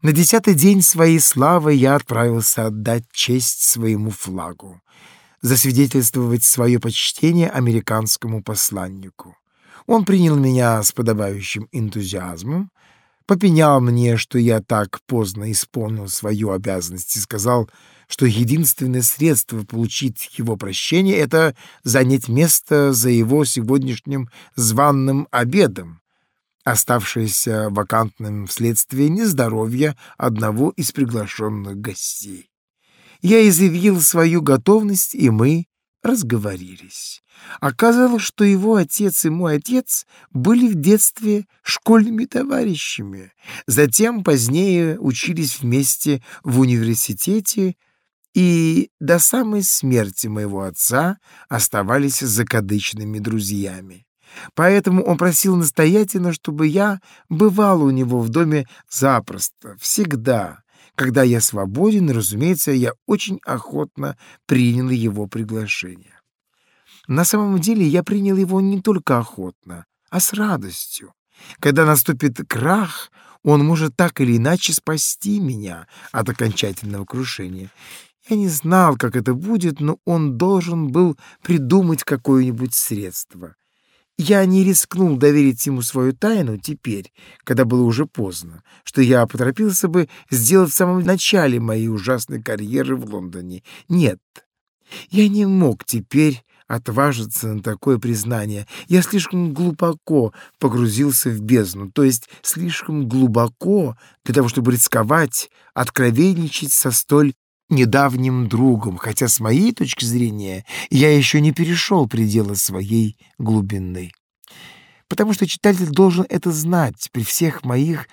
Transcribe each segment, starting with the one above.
На десятый день своей славы я отправился отдать честь своему флагу, засвидетельствовать свое почтение американскому посланнику. Он принял меня с подобающим энтузиазмом, попенял мне, что я так поздно исполнил свою обязанность и сказал, что единственное средство получить его прощение — это занять место за его сегодняшним званным обедом, оставшееся вакантным вследствие нездоровья одного из приглашенных гостей. Я изъявил свою готовность, и мы разговорились. Оказалось, что его отец и мой отец были в детстве школьными товарищами, затем позднее учились вместе в университете и до самой смерти моего отца оставались закадычными друзьями. Поэтому он просил настоятельно, чтобы я бывал у него в доме запросто, всегда. Когда я свободен, разумеется, я очень охотно принял его приглашение. На самом деле я принял его не только охотно, а с радостью. Когда наступит крах, он может так или иначе спасти меня от окончательного крушения. Я не знал, как это будет, но он должен был придумать какое-нибудь средство. Я не рискнул доверить ему свою тайну теперь, когда было уже поздно, что я поторопился бы сделать в самом начале моей ужасной карьеры в Лондоне. Нет, я не мог теперь отважиться на такое признание. Я слишком глубоко погрузился в бездну, то есть слишком глубоко для того, чтобы рисковать, откровенничать со столь недавним другом, хотя с моей точки зрения я еще не перешел пределы своей глубины. Потому что читатель должен это знать при всех моих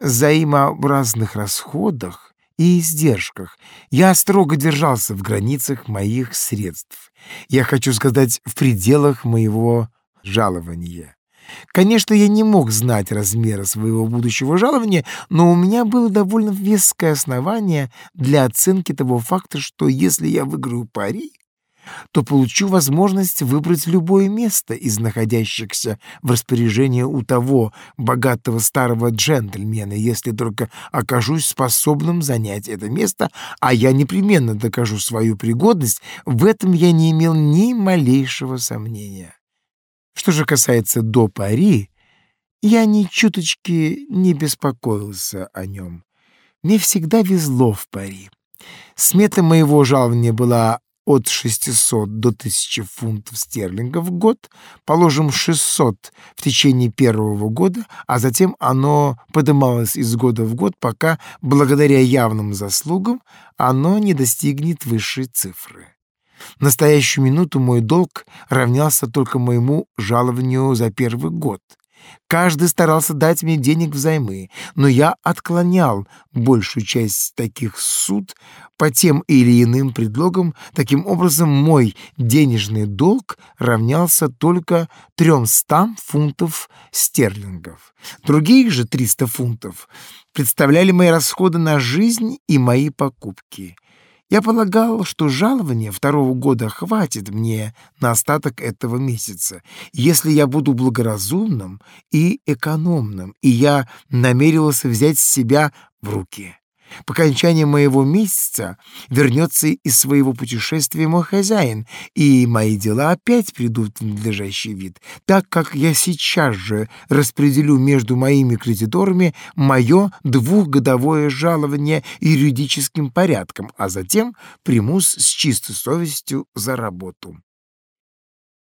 взаимообразных расходах и издержках. Я строго держался в границах моих средств. Я хочу сказать, в пределах моего жалования. Конечно, я не мог знать размера своего будущего жалования, но у меня было довольно веское основание для оценки того факта, что если я выиграю пари, то получу возможность выбрать любое место из находящихся в распоряжении у того богатого старого джентльмена, если только окажусь способным занять это место, а я непременно докажу свою пригодность, в этом я не имел ни малейшего сомнения. Что же касается до пари, я ни чуточки не беспокоился о нем. Мне всегда везло в пари. Смета моего жалования была от 600 до 1000 фунтов стерлингов в год, положим 600 в течение первого года, а затем оно подымалось из года в год, пока, благодаря явным заслугам, оно не достигнет высшей цифры. В настоящую минуту мой долг равнялся только моему жалованию за первый год. Каждый старался дать мне денег взаймы, но я отклонял большую часть таких суд по тем или иным предлогам. Таким образом, мой денежный долг равнялся только 300 фунтов стерлингов. Другие же 300 фунтов представляли мои расходы на жизнь и мои покупки. Я полагал, что жалования второго года хватит мне на остаток этого месяца, если я буду благоразумным и экономным, и я намеревался взять себя в руки. По окончании моего месяца вернется из своего путешествия мой хозяин, и мои дела опять придут в надлежащий вид, так как я сейчас же распределю между моими кредиторами мое двухгодовое жалование юридическим порядком, а затем примусь с чистой совестью за работу.